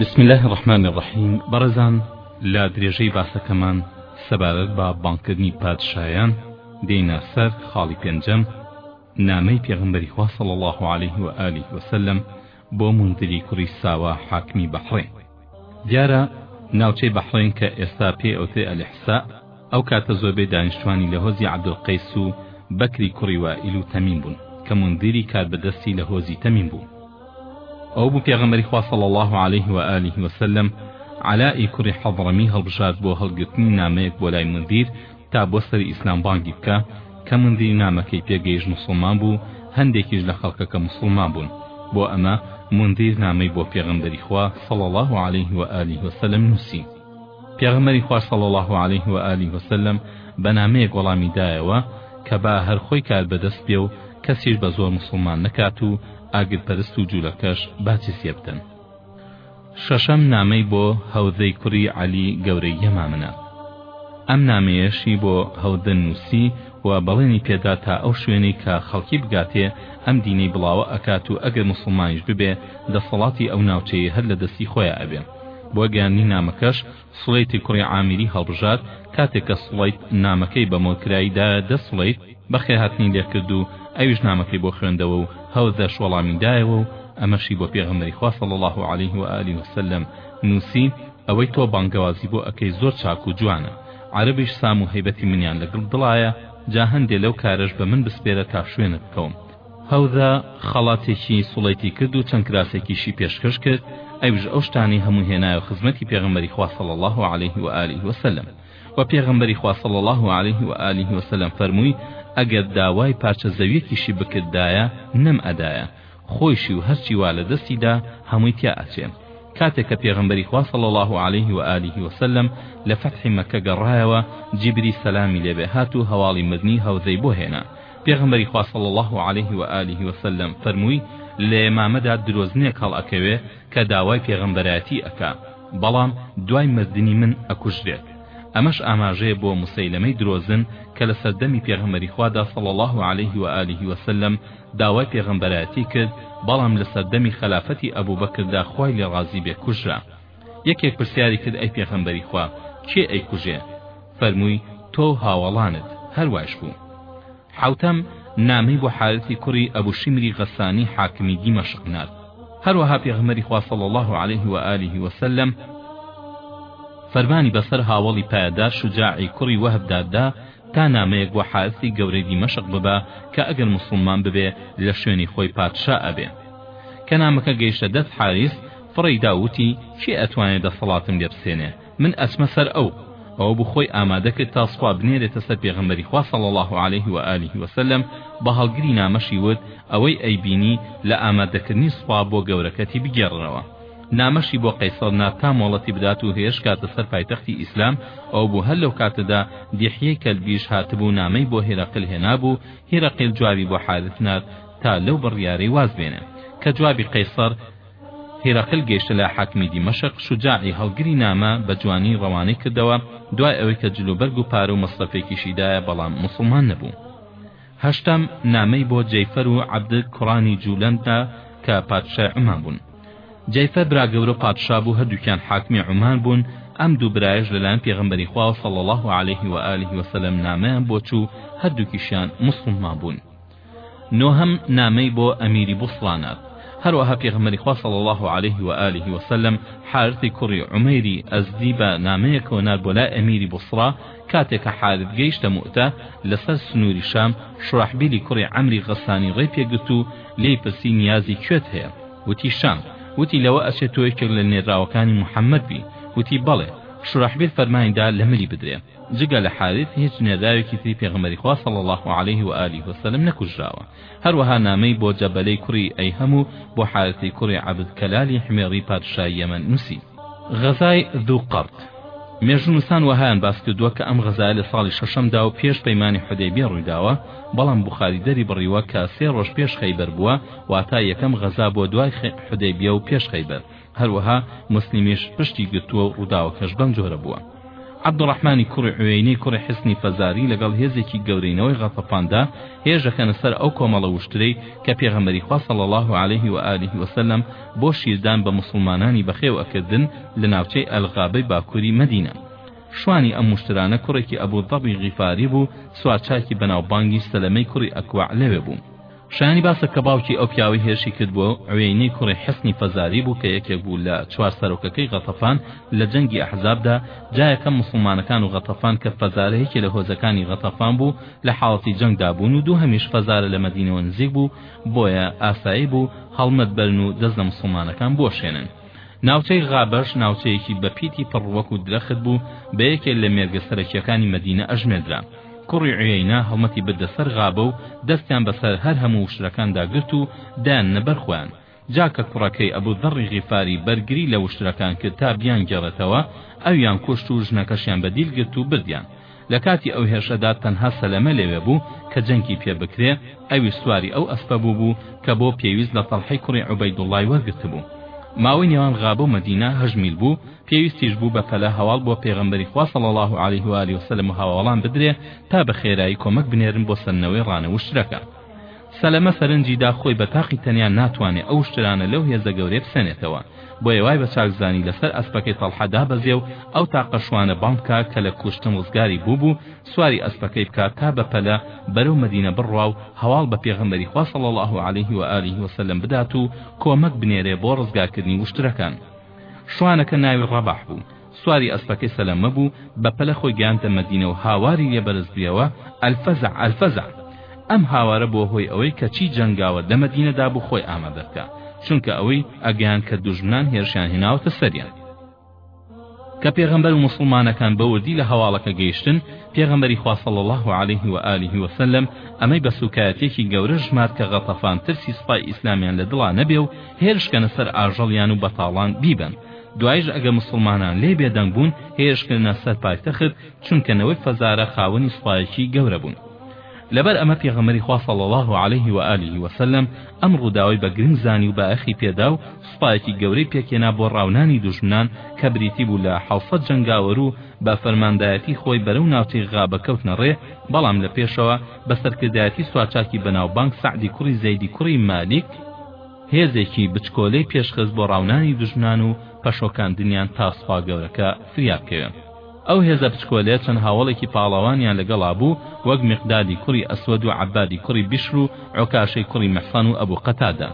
بسم الله الرحمن الرحیم بەڕێزان لە درێژەی باسەکەمان سەبارەت بە بانکردنی پادشایان دێینە سەر خاڵی پێنجەم نامەی پێغمبەری خوا صلی الله عليه و آله وسلم بۆ منذری کوڕی ساوا حاکمی بەحڕین دیارە ناوچەی بەحڕین کە ئێستا پێ ئەوتێ ئەلحسا ئەو کاتە زۆربەی دانیشتوانی لە هۆزی عەبدولقەیس و بەکری کوڕی وائیل و تەمیم بوون کە منذری کاربەدەستی لە هۆزی تەمیم بوو ئەوە بوو پێغەمبەری خوا صلی الله علیه و آله و سلم علائی کوڕی حەضڕمی هەڵبژارد بۆ هەڵگرتنی نامەیەک بۆ لای منذیر تا بۆ سەری ئیسلام بانگی بکا کە منذیر نامەکەی پێگەیشت موسڵمان بوو هەندێکیش لە خەڵکەکە موسڵمان بوون بۆ ئەمە منذیر نامەی بۆ پێغەمبەری خوا صلی الله علیه و آله و سلم نووسی پێغەمبەری خوا صلی اللە علیه و آله و سلم بە نامەیەک وەڵامی دایەوە کە با هەر خۆی کاربەدەست بێ و کەسیش بە زۆر موسڵمان نەکات و ئاگرپەرست و جولەکەش با جزیە بدەن شەشەم نامەی بۆ هەوزەی کوڕی عەلی گەورەی یەمامنە ئەم نامەیەشی بۆ هەودە نووسی و بەڵێنی پێدا تا ئەو شوێنەی کە خەڵکی بگاتێ ئەم دینەی بڵاوە ئەکات و ئەگەر مسلمانیش ببێ دەسەڵاتی ئەو ناوچەیە هەر لە دەستی خۆیان ئەبێ بۆ گەیاندنی نامەکەش سڵیتی کوڕی عامیری هەڵبژارد، کاتێک کە سڵیت نامەکەی بە مۆلکرایی دایە دەست سڵیت بەخێرهاتنی لێ کرد و ئەویش نامەکەی بۆ خوێندەوە و هەوزەش وەڵامی دایەوە و ئەمەشی بۆ پێغەمبەری خوا صلی اللە علیه و آله و سلم نووسی ئەوەی تۆ بانگەوازی بۆ ئەکەی زۆر چاک و جوانە عەرەبیش سام و هەیبەتی منیان لە گڵ دڵایە جا هەندێ لەو کارەش بە من بسپێرە تا شوێنت بکەوم هەوزە خەڵاتێکی سڵێتی کرد و چەند کراسێکیشی پێشکەش کرد، ئەویش ئەو شتانەی هەموو هێنایە خزمەتی پێغەمبەری خوا صلی اللە علیه و آله و سلم، وە پێغەمبەری خوا صلی اللە علیه و آله و سلم فەرمووی، ئەگەر داوای پارچە زەویەکیشی بکردایە نەم ئەدایە، خۆیشی و هەرچی وا لە دەستی دا هەمووی تیا ئەچێ. کاتێک کە پێغەمبەری خوا صلی اللە علیه و آله و سلم لە فەتحی مەککە گەڕایەوە، جیبری سەلامی لێبێ هات و هەواڵی مردنی هەوزەی بۆ هێنا، پێغەمبەری خوا صلی اللە علیه و آله و سلم فەرمووی لە یەمامەدا درۆزنێک هەڵئەکەوێ کە داوای پێغەمبەرایەتی ئەکا بەڵام دوای مردنی من ئەکوژرێت ئەمەش ئاماژەیە بۆ موسەیلەمەی درۆزن کە لە سەردەمی پێغەمبەری خوادا صلی اللە علیه و آله و سلم داوای پێغەمبەرایەتی کرد بەڵام لە سەردەمی خەلافەتی ئەبوبەکردا خوای لێ ڕازی بێ کوژرا یەکێک پرسیاری کرد ئەی پێخەمبەری خوا کێ ئەی کوژێ فەرمووی تۆ هاوەڵانت هەروایش بوو حوتەم نامەی بۆ حارثی کوڕی ئەبو شیمری غەسانی حاکمی دیمەشق نارد هەروەها پێغمەری خوا صلی الله عليه و آله وسلم فەرمانی بەسەر هاوڵی پایەدار شجاعی کوڕی وەهبداددا تا نامەیەک بۆ حارسی گەورەی دیمەشق ببا کە ئەگەر مسلمان ببێ لە شوێنی خۆی پادشا ئەبێ کە نامەکە گەیشتە دەست حاریس فڕێی دا و وتی، کێ ئەتوانێ دەسەڵاتم لێ بسێنێ، من ئەچمە سەر ئەو. ئەوە بوو خۆی ئامادە کرد تا سوپا بنێرێتە سەر پێغەمبەری خوا صلی اللە علیه و آله و سلم، بە هەڵگری نامەشی وت، ئەوەی ئەیبینی لە ئامادەکردنی سوپا بۆ گەورەکەتی بگێڕنەوە. نامەشی بۆ قەیسەر نارد تا مۆڵەتی بدات و هێرشکاتە سەر پایتەختی ئیسلام، ئەوە بوو هەر لەو کاتەدا دیحیەی کەلبیش هاتبوو نامەی بۆ هیرقل هێنابوو، هیرقل جوابی بۆ حارث نارد تا لەو بڕیارەی واز بێنێ. کە جوابی قەیسەر، هیرەقل گەیشتە لای حاکمی دیمەشق، شوجاعی هەڵگری نامە بە جوانی ڕەوانەی کردەوە، دوای ئەوەی کە جلوبەرگ و پارە و مەسرەفێکیشی دایە بەڵام موسڵمان نەبوو. هەشتەم، نامەی بۆ جەیفەر و عەبدک کوڕانی جولەند دا کە پادشای عومان بوون. جەیفەر براگەورە پادشا بوو، هەردووکیان حاکمی عومان بوون، ئەم دوو برایەش لەلایەن پێغەمبەری خواوە صلی اللە علیه و آله وسلم نامەیان بۆ چوو، هەردووکیشیان موسڵمان بوون. نۆهەم نامەی بۆ ئەمیری بوصڵا نارد هەروەها پێغەمبەری خوا صلی اللە علیه و آله و سلم حارثی کوڕی عومەیری ئەزدی بە نامەیەکەوە نارد بۆ لای ئەمیری بوصڕا کاتێک کە حارث گەیشتە موئتە لەسەر سنووری شام شوراحبیلی کوڕی عەمری غەسانی ڕێ پێگرت و لێی پرسی نیازی کوێت هەیە وتی شام وتی لەوە ئەچێت تۆ یەکێک لە نێراوەکانی محەممەد بی وتی بەڵێ شوراحبیل فەرمانی دا لە ملی بدرێ جگە لە حاریس هیچ نێردراوێکی تری پێغەمبەری خوا صلی اللە علیه و آله و سلم نەکوژراوە هەروەها نامەی بۆ جەبەلەی کوڕی ئەیهم و بۆ حارثی کوڕی عەبد کەلالی حمێڕی پادشای یەمەن نووسی غەزای ذو قرد مێژوونووسان وەهایان باس کردووە کە ئەم غەزایە لە ساڵی شەشەمدا و پێش پەیمانی حودەیبیە ڕوویداوە بەڵام بوخاری دەری بڕیوە کە سێ ڕۆژ پێش خەیبەر بووە واتا یەکەم غەزا بۆ دوای حودەیبیە و پێش خەیبەر هەروەها موسلیمیش پشتی گرتووە و ڕووداوەکەش بەم جۆرە بووە. عەبدوڕەحمانی کوڕی عویەینەی کوڕی حسنی فەزاری لەگەڵ هێزێکی گەورەی نەوەی غەتەفاندا هێرش دەکەنە سەر ئەو کۆمەڵە وشترەی کە پێغەمبەری خوا صلی اللە علیه و آله و سلم بۆ شیردان بە موسڵمانانی بەخێو ئەکردن لە ناوچەی ئەلغابەی باکووری مەدینە. شوانی ئەم وشترانە کوڕێکی ئەبو ذەڕی غیفاری بوو، سوارچاکی بەناوبانگیش سەلەمەی کوڕی ئەکوەع لەوێ بوو. شایانی باسە کە باوکی ئەو پیاوەی هێرشی کردبووە عویەینەی کوڕی حصنی فەزاری بوو کە یەکێک بوو لە چوار سەرۆکەکەی غەتەفان لە جەنگی ئەحزابدا جا یەکەم موسڵمانەکان و غەتەفان کە فەزارە یەکێ لە هۆزەکانی غەتەفان بوو لە حاڵەتی جەنگدا بوون و دووهەمیش فەزارە لە مەدینەوە نزیک بوو بۆیە ئاسایی بوو هەڵمەت بەرن و دەست لە موسڵمانەکان بوەشێنن ناوچەی غابەش ناوچەیەکی بە پیتی پڕ وەکو درەخت بوو بە یەکێ لە مێرگە سەرەکییەکانی مەدینە ئەژمێدرا کوڕی عویەینە هەڵمەتی بردە سەر غابە و دەستیان بەسەر هەر هەموو وشترەکاندا گرت و دایاننە بەر خۆیان جا کە کوڕەکەی ئەبوو ذەڕی غیفاری بەرگری لە وشترەکان کرد تا بیانگێڕێتەوە ئەویان کوشت و ژنەکەشیان بە دیل گرت و بردیان لە کاتی ئەو هێرشەدا تەنها سەلەمە لەوێ بوو کە جەنگی پێ بکرێ، ئەویش سواری ئەو ئەسپە بووبوو کە بۆ پێویست لە تەڵحەی کوڕی عوبەیدوڵڵای وەرگرتبوو. ماوەی نێوان غابە و مەدینە هەشت میل بوو، پێویستیش بوو بە پەلە هەواڵ بۆ پێغەمبەری خوا صلی اللە علیه و آله وسلم و هاوەڵان بدرێ تا بە خێرایی کۆمەک بنێرن بۆ سەندنەوەی ڕانەوشترەکە. سەلەمە سەرنجی دا خۆی بە تاقی تەنیا ناتوانێ ئەو شترانە لەو هێزە گەورەیە بسەنێتەوە بۆیە وای بە چاک زانی لەسەر ئەسپەکەی تەڵحە دابەزێ و ئەو تاقە شوانە بانگ بکا کە لە کوشتن ڕزگاری بووبوو سواری ئەسپەکەی بکا تا بە پەلە بەرەو مەدینە بڕوا و هەواڵ بە پێغەمبەری خوا صلی اللە علیه و آله و سلم بدات و کۆمەک بنێرێ بۆ ڕزگارکردنی وشترەکان شوانەکە ناوی ڕەباح بوو سواری ئەسپەکەی سەلەمە بوو، بەپەلە خۆی گەیاندە مەدینە و هاواری لێ بەرز بوویەوە، الفزع الفزع! ئەم هاوارە بووە هۆی ئەوەی کە چی جەنگاوەر لە مەدینەدا بوو خۆی ئامادە بکا، چونکە ئەوەی ئەگەیاند کە دوژمنان هێرشیان هێناوەتە سەریان. کە پێغەمبەر و موسڵمانەکان بە وردی لە هەواڵەکە گەیشتن، پێغەمبەری خوا صلی اللە علیه و آله و سلم ئەمەی بە سووکایەتییەکی گەورە ژمارد کە غەتەفان ترسی سوپای ئیسلامیان لە دڵا نەبێ و هێرشکەنە سەر ئاژەڵیان و بەتاڵان بیبەن، دوایش ئەگەر موسڵمانان لێی بێدەنگ بوون هێرشکردنە سەر پایتەخت چونکە نەوەی فەزارە خاوەنی سوپایەکی گەورە بوون لەبەر ئەمە پێغەمەری خوا صلی الله علیه و آله و سلم ئەم ڕووداوی بە گرنگ زانی و بایەخی پێدا و سوپایەکی گەورەی پێکێنا بۆ ڕاونانی دوژمنان کە بریتی بوو لە حەوسەت جەنگاوەر و بە فەرماندایەتی خۆی بەرەو ناوچەی غابە کەوتنە ڕێ بەڵام لە پێشەوە بە سەرکردایەتی سوارچاکی بەناوبانگ سەعدی کوڕی زەیدی کوڕی مالیک هێزێکی بچکۆلەی پێشخست بۆ ڕاونانی دوژمنان و پەشۆکاندنیان تا سوپا گەورەکە فریا بکەوێ. ئەو هێزە بچکۆلەیە چەند هاوەڵێکی پاڵەوانیان لەگەڵا بوو وەک میقدادی کوڕی ئەسوەد و عەبادی کوڕی بیشر و عوکاشەی کوڕی میحسەن و ئەبو قەتادە.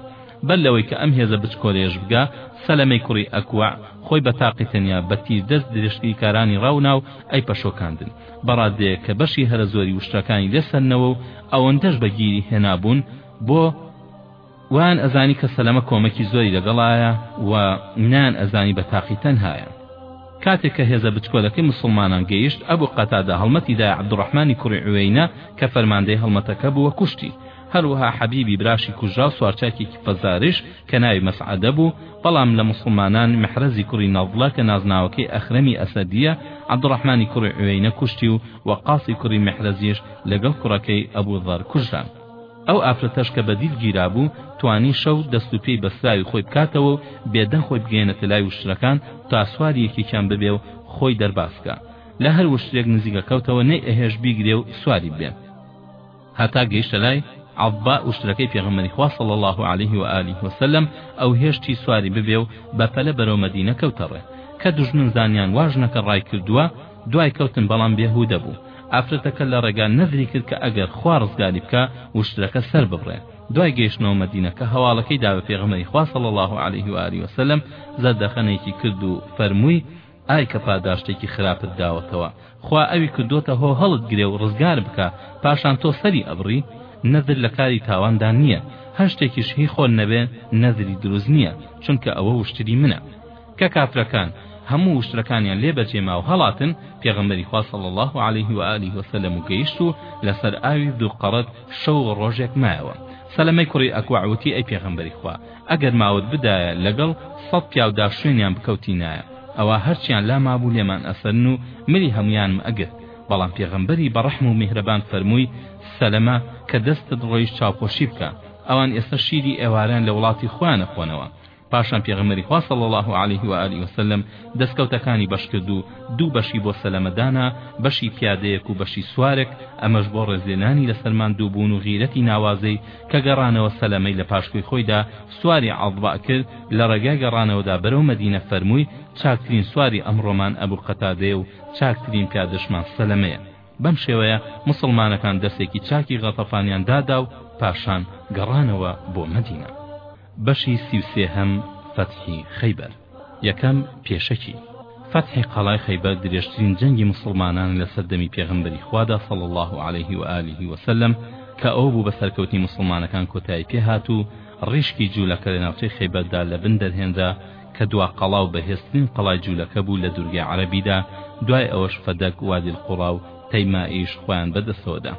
بەر لەوەی کە ئەم هێزە بچکۆلەیەش بگا، سەلەمەی کوڕی ئەکوەع خۆی بە تاقی تەنیا بە تیردەست درێژتریکارانی ڕا و نا و ئەی پەشۆکاندن. بە ڕادەیەک کە بەشی هەرە زۆری وشترەکانی لێ سەندنەوە و ئەوەندەش بە گیری هێنابوون بۆ وایان ئەزانی کە سەلەمە کۆمەکی زۆری لەگەڵایە و نایان ئەزانی بە تاقی تەنهایە کاتێک کە هێزە بچکۆلەکەی مسلمانان گەیشت ئەبو قەتادە هەڵمەتی دای عەبدوڕەحمانی کوڕی عوێینە کە فەرماندەی هەڵمەتەکە بووە کوشتی هەروەها حەبیبی براشی کوژرا و سوارچاکێکی فەزارش کە ناوی مەسعەدە بوو بەڵام لە مسلمانان محرەزی کوڕی نەڵڵە کە نازناوەکەی ئەخرەمی ئەسەدیە عەبدوڕەحمانی کوڕی عوێینە کوشتی و وەقاسی کوڕی محرەزیش لەگەڵ کوڕەکەی ئەبو ذەر کوژران ئەو ئافرەتەش کە بە دیل گیرابوو توانی شەو دەست و پێی بەستراوی خۆی بکاتەوە و بێدەنگ خۆی بگەیەنێتە لای وشترەکان تا سواری یەکێکیان ببێ و خۆی دەرباز بکا لە هەر وشترێک نزیکە کەوتەوە نەی ئەهێشت بیگرێ و سواری ببێ هەتا گەیشتە لای عەضبا وشترەکەی پێغەمبەری خوا صلی الله علیه و آله و سلم ئەو هێشتی سواری ببێ و بە پەلە بەرەو مەدینە کەوتە ڕێ کە دوژمن زانیان واژنەکە ڕای کردووە دوای کەوتن بەڵام بێ هودە بوو ئافرەتەکە لە ڕێگا نەزری کرد کە ئەگەر خوا ڕزگاری بکا وشترەکە سەر ببڕێ دوای گەیشتنەوە مەدینە کە هەواڵەکەی دا بە پێغەمەری خوا صلی الله علیه و آله وسلم زەردەخەنێکی کرد و فەرمووی ئای کە پاداشتێکی خراپت داوەتەوە خوا ئەوی کردوتە هۆ هەڵت گرێ و ڕزگار بکە پاشان تۆ سەری ئەبڕی نەذر لە کاری تاواندا نییە هەر شتێکیش هی خۆت نەبێ نەذری دروست نییە چونکە ئەوە وشتری منە کە کافرەکان هەموو وشترەکانیان لێ بەجێما و هەڵاتن، پێغەمبەری خوا صلی اللە علیه و آله و سلم و گەیشت و لەسەر ئاوی ذو قرد شەو و ڕۆژێک مایەوە. سەلەمەی کوڕی ئەکوع وتی ئەی پێغەمبەری خوا ئەگەر ماوەت بدایە لەگەڵ سەد پیاودا شوێنیان بکەوتینایە ئەوا هەرچیان لا مابوو لێمان ئەسەرن و ملی هەموویانم ئەگرت، بەڵام پێغەمبەری بە ڕەحم و میهرەبان فەرمووی، سەلەمە کە دەستت ڕۆیشت چاوپۆشی بکە، ئەوان ئێستا شیری ئێوارەیان لە وڵاتی خۆیان ئەخۆنەوە. پاشان پێغەمبەری خوا صلی اللە علیه و آله و سلم دەستکەوتەکانی بەش کرد و دوو بەشی بۆ سەلەمە دانا بەشی پیادەیەک و بەشی سوارێک ئەمەش بۆ ڕێزلێنانی لەسەر ماندووبوون و غیرەتی ناوازەی کە گەڕانەوە سەلەمەی لە پاشکۆی خۆیدا سواری عەضبا کرد لە ڕێگای گەڕانەوەدا بەرەو مەدینە فەرمووی چاکترین سواری ئەمڕۆمان ئەبو قەتادەیە و چاکترین پیادەشمان سەلەمەیە بەم شێوەیە موسڵمانەکان دەرسێکی چاکی غەتەفانیان دادا و پاشان گەڕانەوە بۆ مەدینە بەشی سی و سێهەم فەتحی خەیبەر یەکەم، پێشەکی، فەتحی قەڵای خەیبەر درێژترین جەنگی موسڵمانانە لە سەردەمی پێغەمبەری خوادا صلی اللە علیه و آله و سلم کە ئەوە بوو بە سەرکەوتنی موسڵمانەکان کۆتایی پێ هات و ڕیشکی جوولەکە لە ناوچەی خەیبەردا لە بن دەرهێنرا کە دوا قەڵا و بەهێزترین قەڵای جوولەکە بوو لە دوورگەی عەرەبیدا دوای ئەوەش فەدەک وادی القڕا و تەیمائیش خۆیان بەدەستەوەدا.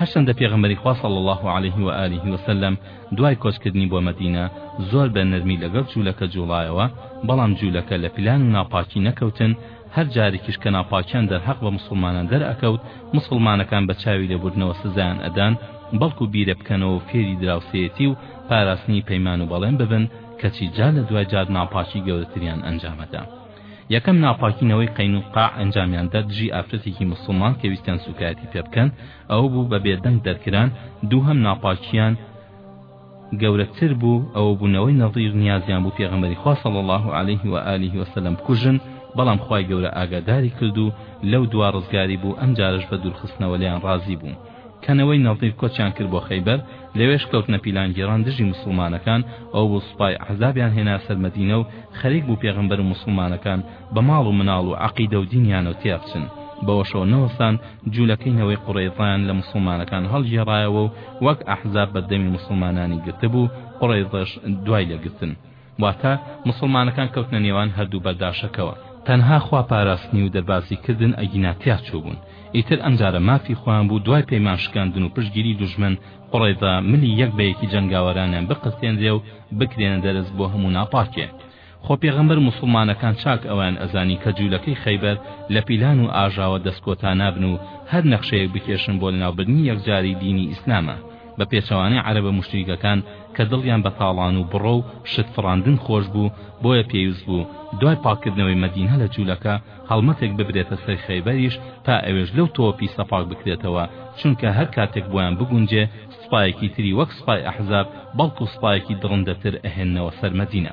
هەرچەندە پێغەمبەری خوا صلی اللە علیه و آله و سلم دوای کۆچکردنی بۆ مەدینە زۆر بە نەرمی لەگەڵ جوولەکە جووڵایەوە بەڵام جوولەکە لە پیلان و ناپاکی نەکەوتن هەر جارێکیش کە ناپاکیان دەرحەق بە موسڵمانان دەرئەکەوت موسڵمانەکان بە چاوی لێبوردنەوە سزایان ئەدان بەڵکو بیرە بکەنەوە و فێری دراوسێیەتی و پاراستنی پەیمان و بەڵێن ببن کەچی جار لە دوای جار ناپاکی گەورەتریان ئەنجامەدا یەکەم ناپاکی نەوەی قەینوقاع ئەنجامیان دا دژی ئافرەتێکی موسڵمان کە ویستیان سوکایەتی پێ بکەن ئەوە بوو بە بێدەنگ دەرکران دووهەم ناپاکیان گەورە تر بوو ئەوە بوو نەوەی نەضیر نیازیان بوو پێغەمبەری خوا صلی اللە علیه و آله و سلم بکوژن بەڵام خوای گەورە ئاگاداری کرد و لەو دوا ڕزگاری بوو ئەم جارەش بە دوورخستنەوە لێیان ڕازی بوو کەنەوەی نەزیر کۆچیان کرد بۆ خەیبەر لەوێش کەوتنە پیلانگێڕان دژی موسڵمانەکان ئەوبوو سوپای ئەحزابیان هێنا سەر مەدینە و خەریک بوو پێغەمبەر و موسڵمانەکان بە ماڵ و مناڵ و عەقیدە و دینیانەوە تێەخچن بەوەشەوە نەوەستان جولەکەی نەوەی قوڕەیزەیان لە موسڵمانەکان هەڵگێڕایەوە و وەک ئەحزاب بەردەمی موسڵمانانی گرتبوو قوڕەیزەش دوای لێ گرتن واتە، موسڵمانەکان کەوتنە نێوان هەردوو بەرداشەکەوە، تەنها خوا پاراستنی و دەربازی کردن ئەگینا تیا چووبوون، ئیتر ئەمجارە مافی خۆیان بوو دوای پەیمان شکاندن و پشتگیری دوژمن، قوڕەیزە، ملی یەک بە یەکی جەنگاوەرانیان بقرتێنرێ و بکرێنە دەرس بۆ هەموو ناپاکێ. خۆ پێغەمبەر موسڵمانەکان چاک ئەویان ئەزانی کە جوولەکەی خەیبەر لە پیلان و ئاژاوە دەست کۆتا نابن و هەر نەخشەیەک بکێشن بۆ لەناوبردنی یەکجاری دینی ئیسلامە، بە پێچەوانەی عەرەبە موشریکەکان کە دڵیان بە تاڵان و بڕۆ و شت فڕاندن خۆش بوو، بۆیە پێویست بوو دوای پاککردنەوەی مەدینە لە جوولەکە، هەڵمەتێک ببرێتە سەر خەیبەریش تا ئەوێش لەو تۆوە پیسە پاک بکرێتەوە، چونکە هەر کاتێک بۆیان بگونجێ سوپایەکی تری وەک سوپای ئەحزاب بەڵکو سوپایەکی دڕندەتر ئەهێننەوە سەر مەدینە.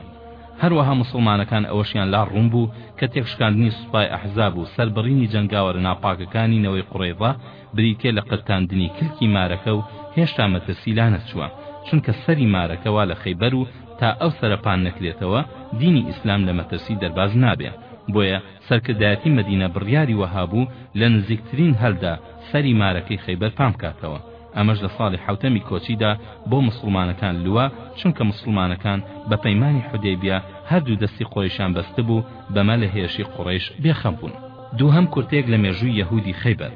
هەروەها موسڵمانەکان ئەوەشیان لا ڕوون بوو کە تێکشکاندنی سوپای ئەحزاب و سەربڕینی جەنگاوەرە ناپاکەکانی نەوەی قوڕەیزە، بریتیە لە قرتاندنی کلکی مارەکە و هێشتا مەترسی لانەچووە چونکە سەری مارەکە وا لە خەیبەر و تا ئەو سەرە پان نەکرێتەوە دینی ئیسلام لە مەترسی دەرباز نابێ بۆیە سەرکردایەتی مەدینە بڕیاری وەها بوو لە نزیکترین هەلدا سەری مارەکەی خەیبەر پان بکاتەوە ئەمەش لە ساڵی حەوتەمی کۆچیدا بۆ موسڵمانەکان لوا چونکە موسڵمانەکان بە پەیمانی حودەیبیە هەردوو دەستی قوڕەیشیان بەستبوو بەمە لە هێرشی قوڕەیش بێخەم بوون دووهەم کورتەیەک لە مێژووی یەهوودی خەیبەر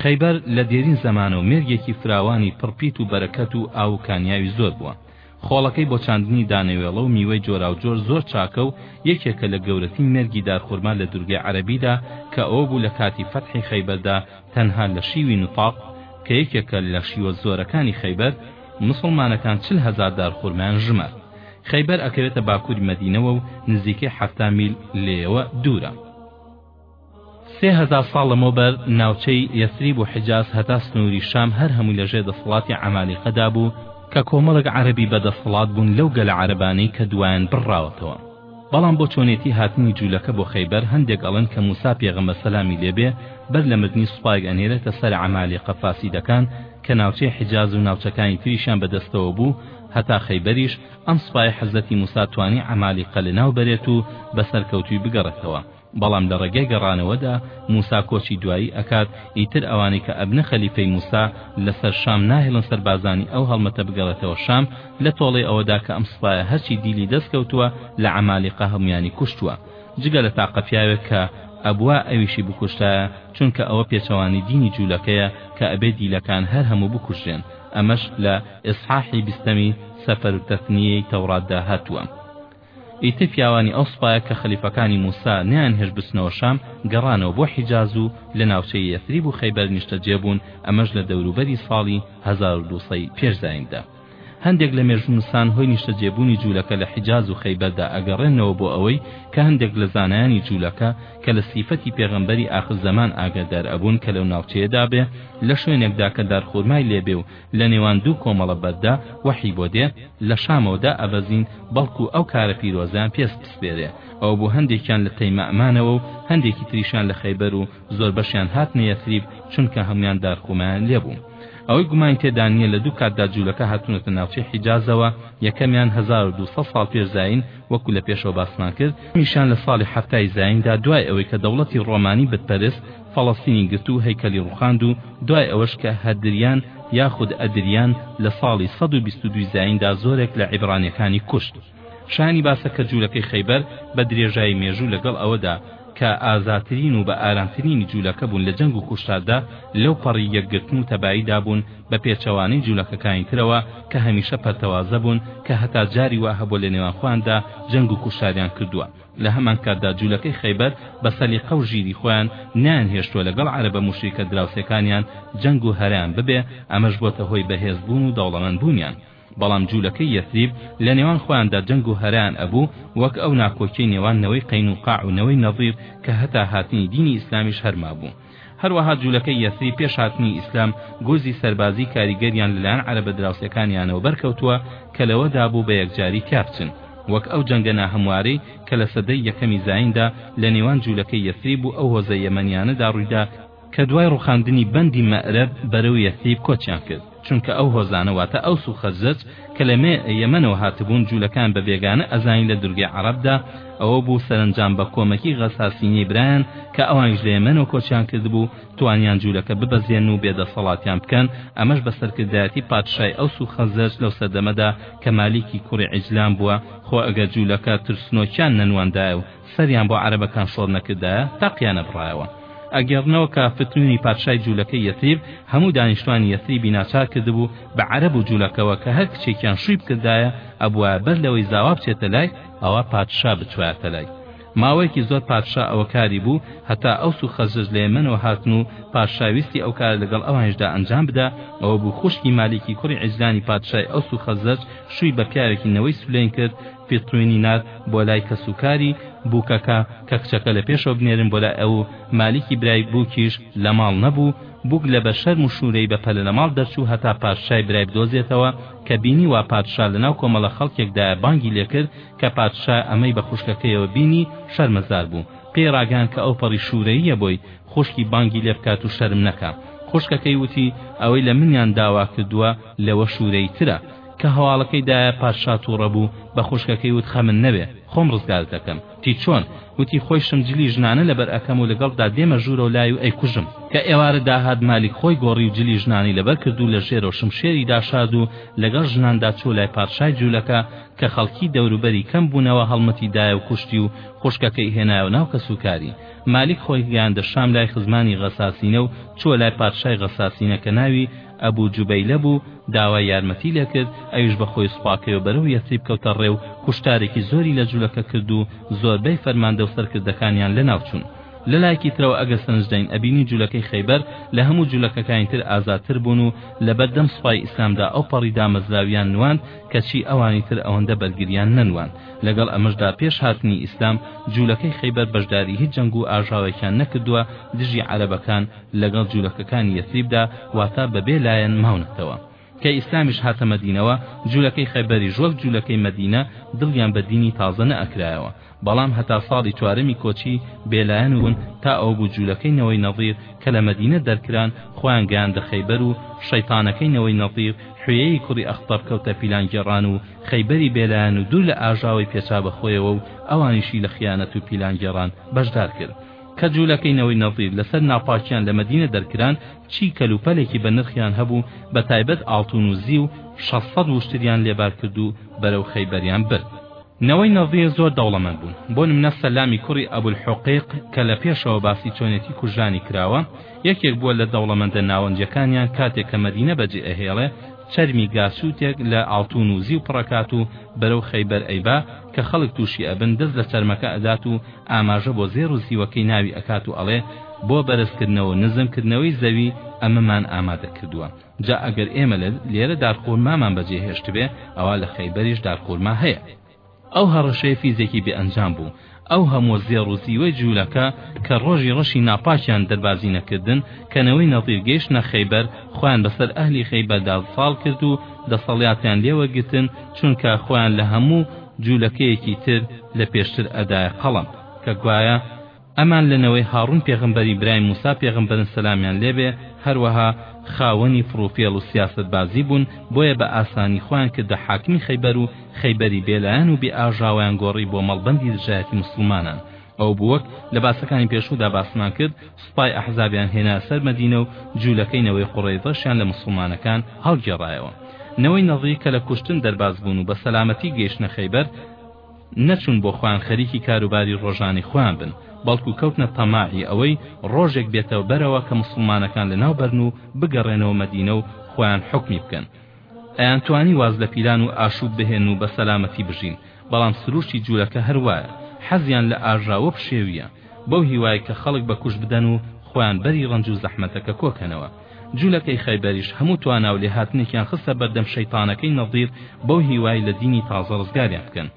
خەیبەر لە دێرین زەمانە و مێرگێکی فراوانی پڕ پیت و بەرەکەت و ئاو و کانیاوی زۆر بووە خۆڵەکەی بۆ چاندنی دانەوێڵە و میوەی جۆراوجۆر زۆر چاکە و یەکێکە لە گەورەترین مێرگی دارخورما لە دورگەی عەرەبیدا کە ئەوە بوو لە کاتی فەتحی خەیبەردا تەنها لە شیوی نطاق کە یەکێکە لە شیوە زۆرەکانی خەیبەر مسلمانەکان چل هەزار دارخورمایان ژمار خەیبەر ئەکەوێتە باکووری مەدینەوە و نزیکەی حەفتا میل لێیەوە دوورە سێ هەزار ساڵ لەمەوبەر ناوچەی یەسریب و حجاز هەتا سنووری شام هەر هەمووی لە ژێر دەسەڵاتی عەمالیقەدا بوو کە کۆمەڵێک عەرەبی بەدەسەڵات بوون لەو گەلە عەرەبانەی کە دوایان بڕراوەتەوە بەڵام بۆ چۆنێتی هاتنی جوولەکە بۆ خەیبەر هەندێک ئەڵێن کە موسا پێغەمە سەلامی لێبێ بەر لە مردنی سوپایەک ئەنێرێتە سەر عەمالیقە فاسیدەکان کە ناوچەی حجاز و ناوچەکانی تریشیان بەدەستەوە بوو هەتا خەیبەریش ئەم سوپای حەزرەتی موسا توانی عەمالیقە لەناو بەرێت و بە سەرکەوتوی بگەڕێتەوە بەڵام لە ڕێگەی گەڕانەوەدا موسا کۆچی دوایی ئەکات ئیتر ئەوانەی کە ئەبنە خەلیفەی موسا لەسەر شام ناهێڵن سەربازانی ئەو هەڵمەتە بگەڕێتەوە شام لە تۆڵەی ئەوەدا کە ئەم سوپایە هەرچی دیلی دەست کەوتووە لە عەمالیقە هەمویانی کوشتووە جگە لە تاقە پیاوێک کە ئەبوا ئەویشی بکوشتایە چونکە ئەوە پێچەوانی دینی جوولەکەیە کە ئەبێ دیلەکان هەر هەموو بکوژرێن ئەمەش لە ئیسحاحی بیستەمی سەفەر و تەثنیەی تەوراتدا هاتووە ئیتر پیاوانی ئەو سپایە کە خەلیفەکانی موسا نەیانهێشت بچنەوە شام گەڕانەوە بۆ حیجاز و لە ناوچەی یەثریب و خەیبەر نیشتەجێ بوون ئەمەش لە دەوروبەری ساڵی هەزار و دوو سەی پێش زاییندا هەندێک لە مێژوونووسان هۆی نیشتەجێبوونی جوولەکە لە حیجاز و خەیبەردا ئەگەڕێنەوە بۆ ئەوەی کە هەندێک لە زانایانی جوولەکە کە لە سیفەتی پێغەمبەری ئاخر زەمان ئاگادار ئەبوون کە لەو ناوچەیەدا بێ لە شوێنێکدا کە دارخورمای لێ بێ و لە نێوان دوو کۆمەڵە بەردا وەحی بۆ دێ لە شامەوە دائەبەزین بەڵکو ئەو کارە پیرۆزەیان پێس بسپێرێ ئەوە بوو هەندێکیان لە تەیمەئمانەوە و هەندێکی تریشیان لە خەیبەر و زۆر بەشیان هاتنە یەثریب چونکە هەموویان دارخومەیان لێ بوو ئەوەی گومانی تێدا نییە لە دوو کاتدا جوولەکە هاتوونەتە ناوچەی حیجازەوە یەکەمیان هەزار و دوو سەد ساڵ پێش زایین وەکو لە پێشەوە باسمان کرد دووەمیشیان لە ساڵی حەفتای زاییندا دوای ئەوەی کە دەوڵەتی ڕۆمانی بتپەرست فەڵەستینی گرت و هەیکەلی ڕوخاند و دوای ئەوەش کە هەدریان یاخود ئەدریان لە ساڵی سەد و بیست و دووی زاییندا زۆرێک لە عیبرانیەکانی کوشت شایانی باسە کە جولەکەی خەیبەر بە درێژایی مێژوو لەگەڵ ئەوەدا کە ئازاترین و بە ئارامترینی جولەکە بوون لە جەنگ و کوشتاردا لەو پەڕی یەکگرتن و تەباییدا بوون بە پێچەوانەی جولەکەکانی ترەوە کە هەمیشە پەرتەوازە بوون کە هەتا جاری وا هەبووە لە نێوان خۆیاندا جەنگ و کوشتاریان کردووە لە هەمان کاتدا جولەکەی خەیبەر بە سەلیقە و ژیری خۆیان نەیان هێشتووە لەگەڵ عەرەبە موشریکە دراوسێکانیان جەنگ و هەرایان ببێ ئەمەش بۆتە هۆی بەهێز بوون و دەوڵەمەند بوونیان بەڵام جولەکەی یەثریب لە نێوان خۆیاندا جەنگ و هەرایان ئەبوو وەک ئەو ناکۆکیەی نێوان نەوەی قەینوقاع و نەوەی نەضیر کە هەتا هاتنی دینی ئیسلامیش هەر مابوو هەروەها جولەکەی یەسریب پێش هاتنی ئیسلام گورزی سەربازی کاریگەریان لەلایەن عەرەبە دراوسێکانیانەوە بەرکەوتووە کە لەوەدابوو بە یەکجاری تیابچن وەک ئەو جەنگە ناهەموارەی کە لە سەدەی یەکەمی زایندا لە نێوان جولەکەی یەسریب و ئەو هۆزە یەمەنیانەدا ڕوویدا کە دوای ڕوخاندنی بەندی مەئرەب بەرەو یەسریب کۆچیان کرد. چونکە ئەو هۆزانە واتە ئەوس و خەزرەج کە لە یەمەنەوە هاتبوون جولەکان بە بێگانە ئەزانی لە دورگەی عەڕەبدا ئەوە بوو سەرەنجام بە کۆمەکی غەساسینەی برایان کە ئەوانیش لە یەمەنەوە کۆچیان کردبوو توانیان جولەکە ببەزێن و بێدەسەڵاتیان بکەن ئەمەش بە سەرکردایەتی پادشای ئەوس و خەزرەج لەو سەردەمەدا کە مالیکی کوڕی عیجلان بووە خۆ ئەگەر جولەکە ترسنۆکیان نەنواندایە و سەریان بۆ عەرەبەکان شۆڕ نەکردایە تاقیان نەبڕایەوە ئەگێڕنەوە کە فتونی پادشای جوولەکەی یەسریب هەموو دانیشتوانی یەسریبی ناچار کردبوو بە عەرەب و جوولەکەوە کە هەر کچێکیان شووی بکردایە ئەبوایە بەر لەوەی زاوا بچێتە لای ئەوە پادشا بچوایەتە لای ماوەیەکی زۆر پادشا ئەوە کاری بوو هەتا ئەو سو خەزرج لە یەمەنەوە هاتن و پادشاویستی ئەو کارە لەگەڵ ئەوانیشدا ئەنجام بدا ئەوە بوو خوشکی مالیکی کوڕی عیجلانی پادشای ئەو سو خەزرج شووی بە پیاوێکی نەوەی سولەیم کرد پیتڕوینی نارد بۆ لای کەسوکاری، بووکەکە، کە کچەکە لە پێشەوە بنێرن بۆ لای ئەوو، مالیکی برای، بووکیش، لە ماڵ نەبوو، بووک لە بە شەرم و شوورەی بە پەلە لە ماڵ دەرچوو هەتا پادشای برای بدۆزێتەوە، کە بینی وا پادشا لە ناو کۆمەڵە خەڵکێک دایە بانگی لێ کرد، کە پادشا ئەمەی بە خوشکەکەیەوە بینی شەرمەزار بوو، پێی ڕاگەیاند کە ئەوپەڕی شوورەییە بۆی، خوشکی بانگی لێ بکات و شەرم نەکا. خوشکەکەی وتی، ئەوەی لە منیان داوا کردووە لەوە شوورەیی ترە. کە هەواڵەکەی دایە پادشا توڕە بوو بە خوشکەکەی وت خەمت نەبێ خۆم ڕزگارت ئەکەم وتی چۆن وتی خۆیشم جلی ژنانە لەبەر ئەکەم و لەگەڵدا دێمە ژوورەوە لای و ئەیکوژم کە ئێوارە داهات مالیک خۆی گۆڕی و جلی ژنانی لەبەر کرد و لە ژێرەوە شمشێری داشارد و لەگەڵ ژناندا چوو لای پادشای جولەکە کە خەڵکی دەوروبەری کەم بوونەوە هەڵمەتی دایە و کوشتی و خوشکەکەی هێنایەوە ناو کەسوکاری مالیک خۆی گەیاندە شام لای خزمانی غەساسینە و چووە لای پادشای غەساسینە کە ناوی ئەبو جوبەیلە بوو داوای یارمەتی لێکرد ئەویش بەخۆی سوپاکەیەوە بەرەو یەسریب کەوتە ڕێ و کوشتارێکی زۆری لە جولەکە کرد و زۆربەی فەرماندە و سەرکردەکانیان لەناو چوون لەلایەکی ترەوە ئەگەر سەنجدەین ئەبینی جولەکەی خەیبەر لە هەموو جولەکەکانی تر ئازادتر بوون و لەبەر دەم سوپای ئیسلامدا ئەو پەڕی دامەزراویان نواند کەچی ئەوانی تر ئەوەندە بەرگریان نەنواند لەگەڵ ئەمەشدا پێش هاتنی ئیسلام جولەکەی خەیبەر بەشداری هیچ جەنگ و ئاژاوێکیان نەکردووە دژی عەرەبەکان لەگەڵ جولەکەکانی یەسریبدا واتە بەبێ لایەن ماونەتەوە کە ئیسلامیش هاتە مەدینەوە جولەکەی خەیبەریش وەک جولەکەی مەدینە دڵیان بە دینی تازە نەئەکرایەوە بەڵام هەتا ساڵی چوارەمی کۆچی بێلایەن بوون تا ئەوە بوو جولەکەی نەوەی نەظیر کە لە مەدینە دەرکران خۆیان گەیاندە خەیبەر و شەیتانەکەی نەوەی نەظیر حوێی کوڕی ئەخطەب کەوتە پیلانگێڕان و خەیبەری بێلایەن و دوور لە ئاژاوەی پێچا بەخۆیەوە و ئەوانیشی لە خیانەت و پیلانگێڕان بەشدار کرد کە جوولەکەی نەوەی نەزیر لەسەر ناپاکییان لە مەدینە دەرکران، چی کەل و پەلێکی بە نرخیان هەبوو، بە تایبەت ئاڵتوون و زیو، شەست سەد وشتریان لێ بار کرد و بەرەو خەیبەریان برد. نەوەی نەزیر زۆر دەوڵەمەند بوون. بۆ نمونە سەلامی کوڕی ئەبولحوقیق کە لە پێشەوە باسی چۆنێتی کوژرانی کراوە، یەکێک بووە لە دەوڵەمەندە ناوەندییەکانیان کاتێک کە مەدینە بەجێ ئەهێڵێ، چەرمی گاسووتێک لە ئاڵتوون و زیو پڕ ئەکات و بەرەو خەیبەر ئەیبا، کە خەڵک تووشی ئەبن، دەست لە چەرمەکە ئەدات و ئاماژە بۆ زێڕ و زیوەکەی ناوی ئەکات و ئەڵێ بۆ بەرز کردنەوە و نزم کردنەوەی زەوی ئەمەمان ئامادە کردووە جا ئەگەر ئێمە لە لێرە دارخورمامان بەجێ هێشتبێ ئەوا لە خەیبەریش دارخورما هەیە ئەو هەڕەشەیە فیزێکی بێ ئەنجام بوو ئەو هەموو زێڕ و زیوەی جوولەکە کە ڕۆژی ڕەشی ناپاکیان دەربازی نەکردن کە نەوەی نەضیر گەیشتنە خەیبەر خۆیان بەسەر ئەهلی خەیبەردا زاڵ کرد و دەسەڵیاتیان لێ وەرگرتن چونکە خۆیان لە هەموو جولەکەیەکی تر لە پێشتر ئەدایە قەڵەم کە گوایە ئەمان لە نەوەی هاڕون پێغەمبەری برای موسا پێغەمبەرن سەلامیان لێبێ هەروەها خاوەنی فڕوفێڵ و سیاسەت بازی بوون بۆیە بە ئاسانی خۆیان کردە حاکمی خەیبەر و خەیبەری بێلایەن و بێ ئاژاوەیان گۆڕی بۆ مەڵبەندی دژایەتی موسڵمانان ئەو بوو وەک لە باسەکانی پێشوودا باسمان کرد سوپای ئەحزابیان هێنا سەر مەدینە و جوولەکەی نەوەی قوڕەیزەشیان لە موسڵمانەکان هەڵگێڕایەوە نەوەی نەضری کە لە کوشتن دەرباز بوون و بە سەلامەتی گەیشتنە خەیبەر نەچوون بۆ خۆیان خەریکی کاروباری ڕۆژانی خۆیان بن بەڵکو کەوتنە تەماعی ئەوەی ڕۆژێک بێتەوە بەرەوە کە مسلمانەکان لەناو بەرن و بگەڕێنەوە مەدینە و خۆیان حوکمی بکەن ئەیانتوانی واز لە پیلان و ئاشووب بهێن و بە سەلامەتی بژین، بەڵام سرووشتی جوولەکە هەر وایە، حەزیان لە ئاژاوە و پشێوییە، بەو هیوایەی کە خەڵک بە کوژ بدەن و خۆیان بەری ڕەنج و زەحمەتەکە کۆکەنەوە. جوولەکەی خەیبەریش هەموو توانا و لێهاتنێکیان خستە بەردەم شەیتانەکەی نەزیر بەو هیوایەی لە دینی تازە ڕزگاریان بکەن.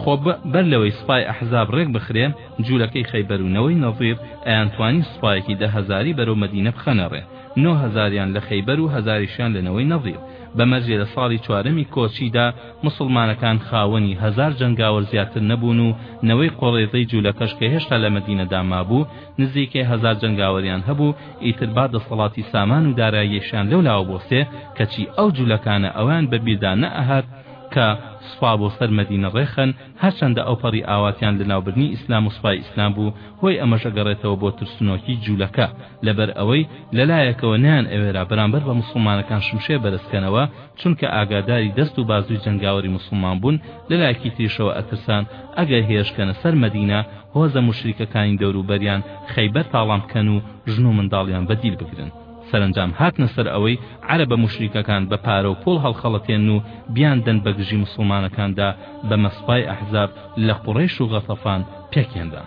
خۆ بەر لەوەی سپای ئەحزاب ڕێک بخرێ، جولەکەی خەیبەر و نەوەی نەضیر ئەیانتوانی سپایەکی دە هەزاری بەرەو مەدینە بخەنە ڕێ، نۆ هەزاریان لە خەیبەر و هەزاریشیان لە نەوەی نەضیر، بە مەرجێ لە ساڵی چوارەمی کۆچی دا موسڵمانەکان خاوەنی هەزار جەنگاوەر زیاتر نەبوون و نەوەی قوڕەیضەی جولەکەش کە هێشتا لە مەدینە دا مابوو نزیکەی هەزار جەنگاوەریان هەبوو، ئیتر با دەسەڵاتی سامان و داراییەشیان لەو لاوە بۆسێ، کەچی ئەو جولەکانە ئەوەیان بە بیردا نەئەهات، کە سوپا بۆ سەر مەدینە ڕێخەن، هەرچەندە ئەوپەڕی ئاواتیان لەناوبردنی ئیسلام و سوپای ئیسلام بوو، هۆی ئەمەش ئەگەڕێتەوە بۆ ترسنۆکی جوولەکە، لەبەر ئەوەی لەلایەکەوە نەیان ئەوێرا بەرامبەر بە موسڵمانەکان شمشێر بەرز کەنەوە، چونکە ئاگاداری دەست و بازووی جەنگاوەری موسڵمان بوون، لەلایەکی تریشەوە ئەترسان ئەگەر هێرش کەنە سەر مەدینە، هۆزە موشریکەکانی دەوروبەریان خەیبەر تاڵان بکەن و ژن و منداڵیان بە دیل بگرن. سەرەنجام هاتنە سەر ئەوەی عەرەبە موشریکەکان بە پارە و پوڵ هەڵخەڵەتێن و بیاندەن بە گژی موسڵمانەکاندا بەمە سوپای ئەحزاب لە قوڕەیش و غەتەفان پێکهێنرا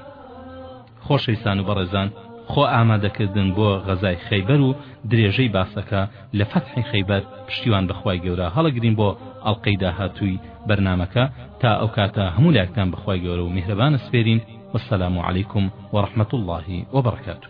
خۆشەویستان و بەڕێزان خۆ ئامادەکردن بۆ غەزای خەیبەر و درێژەی باسەکە لە فەتحی خەیبەر پشتیوان بەخوای گەورە هەڵەگرین بۆ ئەڵلقەی داهاتووی بەرنامەکە تا ئەو کاتە هەموو لایەکتان بەخوای گەورە و میهرەبانە سپێرین والسلام علیکم ورحمة الله وبرکاته